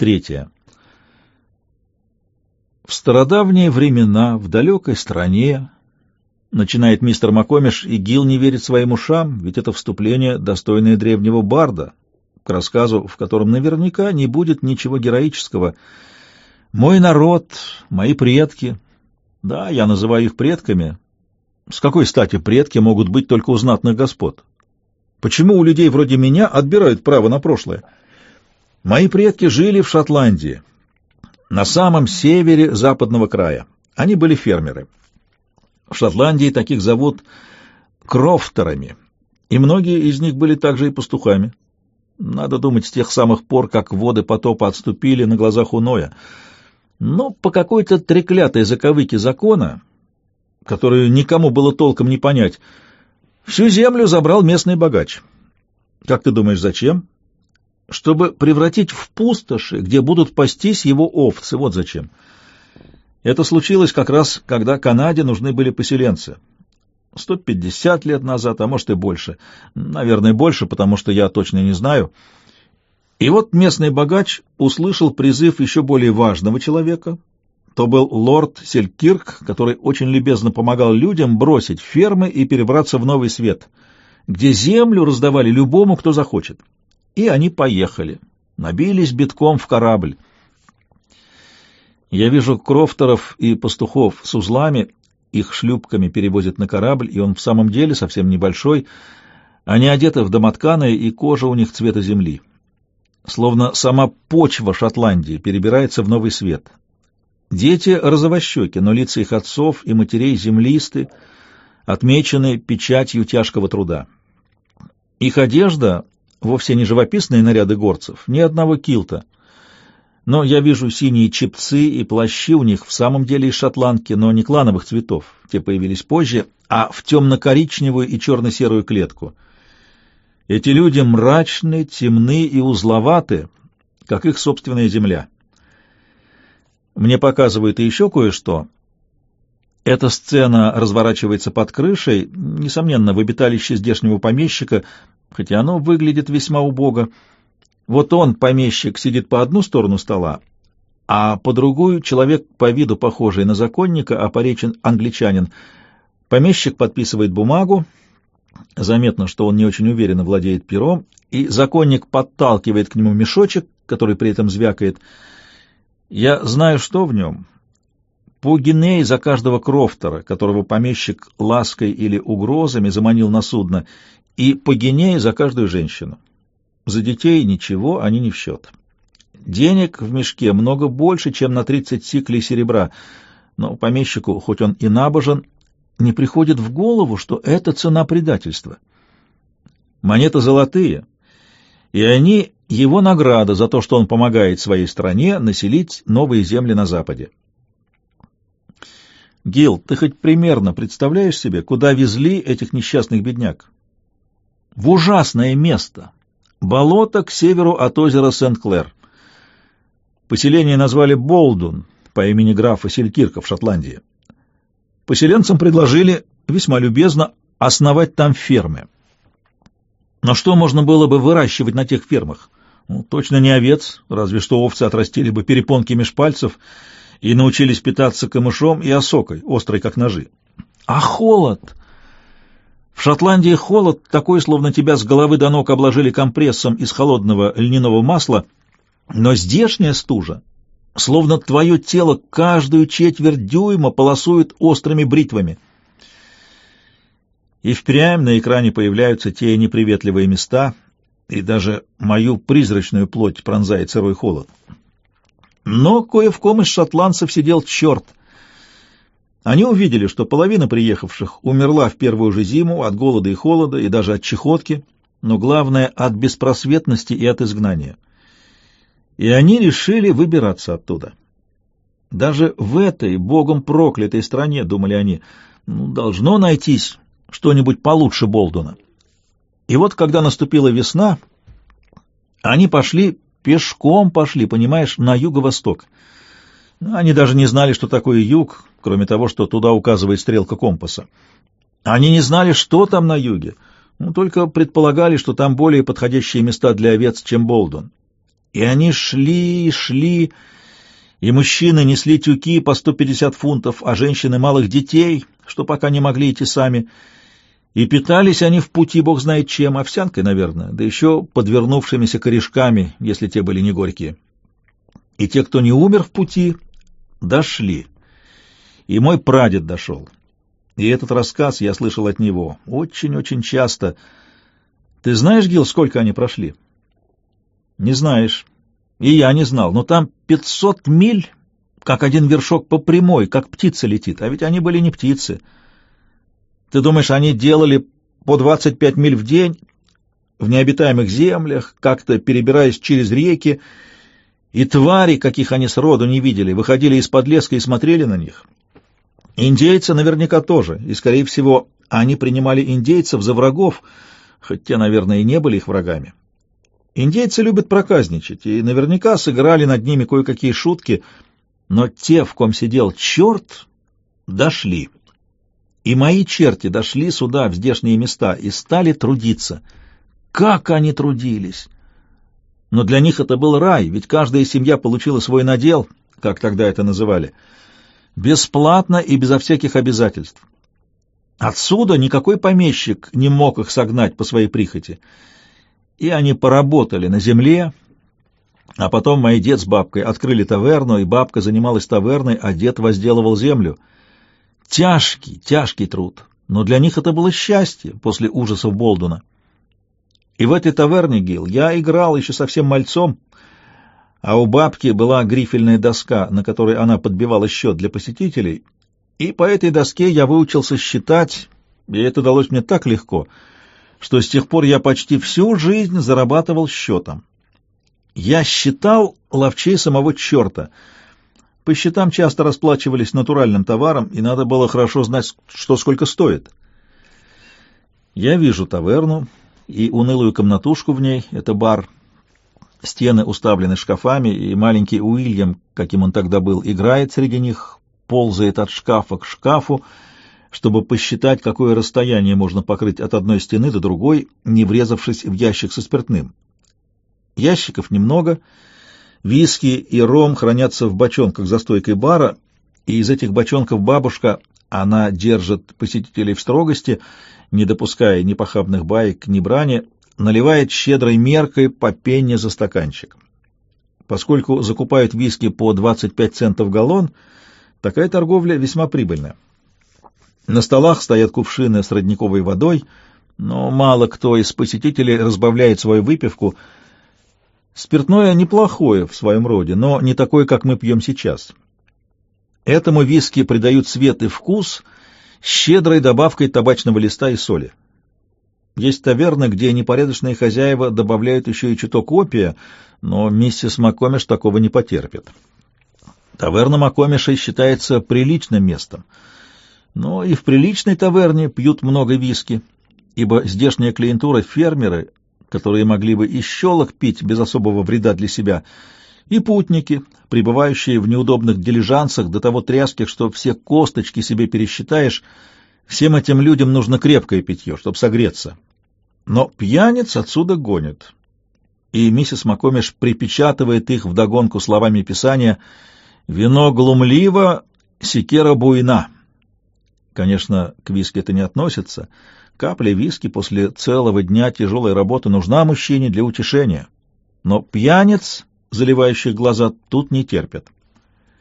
Третье. В стародавние времена, в далекой стране, начинает мистер Макомиш, и Гил не верит своим ушам, ведь это вступление, достойное древнего барда, к рассказу, в котором наверняка не будет ничего героического. «Мой народ, мои предки...» Да, я называю их предками. С какой стати предки могут быть только у знатных господ? Почему у людей вроде меня отбирают право на прошлое? Мои предки жили в Шотландии, на самом севере западного края. Они были фермеры. В Шотландии таких зовут крофтерами, и многие из них были также и пастухами. Надо думать, с тех самых пор, как воды потопа отступили на глазах у Ноя. Но по какой-то треклятой заковыке закона, которую никому было толком не понять, всю землю забрал местный богач. Как ты думаешь, зачем? Чтобы превратить в пустоши, где будут пастись его овцы. Вот зачем. Это случилось как раз, когда Канаде нужны были поселенцы. 150 лет назад, а может и больше. Наверное, больше, потому что я точно не знаю. И вот местный богач услышал призыв еще более важного человека. То был лорд Селькирк, который очень любезно помогал людям бросить фермы и перебраться в новый свет, где землю раздавали любому, кто захочет. И они поехали, набились битком в корабль. Я вижу крофтеров и пастухов с узлами, их шлюпками перевозят на корабль, и он в самом деле совсем небольшой. Они одеты в домотканые, и кожа у них цвета земли. Словно сама почва Шотландии перебирается в новый свет. Дети розовощеки, но лица их отцов и матерей землисты, отмечены печатью тяжкого труда. Их одежда вовсе не живописные наряды горцев, ни одного килта. Но я вижу синие чепцы и плащи у них в самом деле из шотландки, но не клановых цветов, те появились позже, а в темно-коричневую и черно-серую клетку. Эти люди мрачны, темны и узловаты, как их собственная земля. Мне показывают и еще кое-что. Эта сцена разворачивается под крышей, несомненно, в обиталище здешнего помещика, хотя оно выглядит весьма убого. Вот он, помещик, сидит по одну сторону стола, а по другую человек по виду похожий на законника, а по англичанин. Помещик подписывает бумагу, заметно, что он не очень уверенно владеет пером, и законник подталкивает к нему мешочек, который при этом звякает. Я знаю, что в нем. По гинеи за каждого крофтера, которого помещик лаской или угрозами заманил на судно, и по гинее за каждую женщину. За детей ничего, они не в счет. Денег в мешке много больше, чем на 30 сиклей серебра, но помещику, хоть он и набожен, не приходит в голову, что это цена предательства. Монеты золотые, и они его награда за то, что он помогает своей стране населить новые земли на Западе. Гил, ты хоть примерно представляешь себе, куда везли этих несчастных бедняк? в ужасное место. Болото к северу от озера Сент-Клэр. Поселение назвали Болдун по имени графа Селькирка в Шотландии. Поселенцам предложили весьма любезно основать там фермы. Но что можно было бы выращивать на тех фермах? Ну, точно не овец, разве что овцы отрастили бы перепонки меж пальцев и научились питаться камышом и осокой, острой как ножи. А холод! В Шотландии холод такой, словно тебя с головы до ног обложили компрессом из холодного льняного масла, но здешняя стужа, словно твое тело каждую четверть дюйма полосует острыми бритвами. И впрямь на экране появляются те неприветливые места, и даже мою призрачную плоть пронзает сырой холод. Но кое в ком из шотландцев сидел черт — они увидели, что половина приехавших умерла в первую же зиму от голода и холода, и даже от чехотки, но главное — от беспросветности и от изгнания. И они решили выбираться оттуда. Даже в этой богом проклятой стране, думали они, ну, должно найтись что-нибудь получше Болдуна. И вот, когда наступила весна, они пошли, пешком пошли, понимаешь, на юго-восток. Они даже не знали, что такое юг, кроме того, что туда указывает стрелка компаса. Они не знали, что там на юге, ну, только предполагали, что там более подходящие места для овец, чем Болдон. И они шли шли, и мужчины несли тюки по 150 фунтов, а женщины малых детей, что пока не могли идти сами. И питались они в пути, бог знает чем, овсянкой, наверное, да еще подвернувшимися корешками, если те были не горькие. И те, кто не умер в пути, дошли. И мой прадед дошел. И этот рассказ я слышал от него очень-очень часто. Ты знаешь, Гил, сколько они прошли? Не знаешь. И я не знал, но там пятьсот миль, как один вершок по прямой, как птица летит, а ведь они были не птицы. Ты думаешь, они делали по двадцать пять миль в день в необитаемых землях, как-то перебираясь через реки, и твари, каких они сроду не видели, выходили из-под леска и смотрели на них. Индейцы наверняка тоже, и, скорее всего, они принимали индейцев за врагов, хоть те, наверное, и не были их врагами. Индейцы любят проказничать, и наверняка сыграли над ними кое-какие шутки, но те, в ком сидел черт, дошли. И мои черти дошли сюда, в здешние места, и стали трудиться. Как они трудились! Но для них это был рай, ведь каждая семья получила свой надел, как тогда это называли, бесплатно и безо всяких обязательств. Отсюда никакой помещик не мог их согнать по своей прихоти — и они поработали на земле, а потом мой дед с бабкой открыли таверну, и бабка занималась таверной, а дед возделывал землю. Тяжкий, тяжкий труд, но для них это было счастье после ужасов Болдуна. И в этой таверне, Гил, я играл еще совсем мальцом, а у бабки была грифельная доска, на которой она подбивала счет для посетителей, и по этой доске я выучился считать, и это далось мне так легко — что с тех пор я почти всю жизнь зарабатывал счетом. Я считал ловчей самого черта. По счетам часто расплачивались натуральным товаром, и надо было хорошо знать, что сколько стоит. Я вижу таверну и унылую комнатушку в ней, это бар. Стены уставлены шкафами, и маленький Уильям, каким он тогда был, играет среди них, ползает от шкафа к шкафу, чтобы посчитать, какое расстояние можно покрыть от одной стены до другой, не врезавшись в ящик со спиртным. Ящиков немного, виски и ром хранятся в бочонках за стойкой бара, и из этих бочонков бабушка, она держит посетителей в строгости, не допуская ни похабных баек, ни брани, наливает щедрой меркой по пенне за стаканчик. Поскольку закупают виски по 25 центов галлон, такая торговля весьма прибыльная. На столах стоят кувшины с родниковой водой, но мало кто из посетителей разбавляет свою выпивку. Спиртное неплохое в своем роде, но не такое, как мы пьем сейчас. Этому виски придают цвет и вкус щедрой добавкой табачного листа и соли. Есть таверны, где непорядочные хозяева добавляют еще и чуток опия, но миссис Макомиш такого не потерпит. Таверна Макомиша считается приличным местом — но и в приличной таверне пьют много виски, ибо здешняя клиентура — фермеры, которые могли бы и щелок пить без особого вреда для себя, и путники, пребывающие в неудобных дилижансах до того тряских, что все косточки себе пересчитаешь, всем этим людям нужно крепкое питье, чтобы согреться. Но пьяниц отсюда гонят. И миссис Макомиш припечатывает их вдогонку словами Писания «Вино глумливо, секера буйна». Конечно, к виски это не относится. Капля виски после целого дня тяжелой работы нужна мужчине для утешения. Но пьяниц, заливающих глаза, тут не терпят.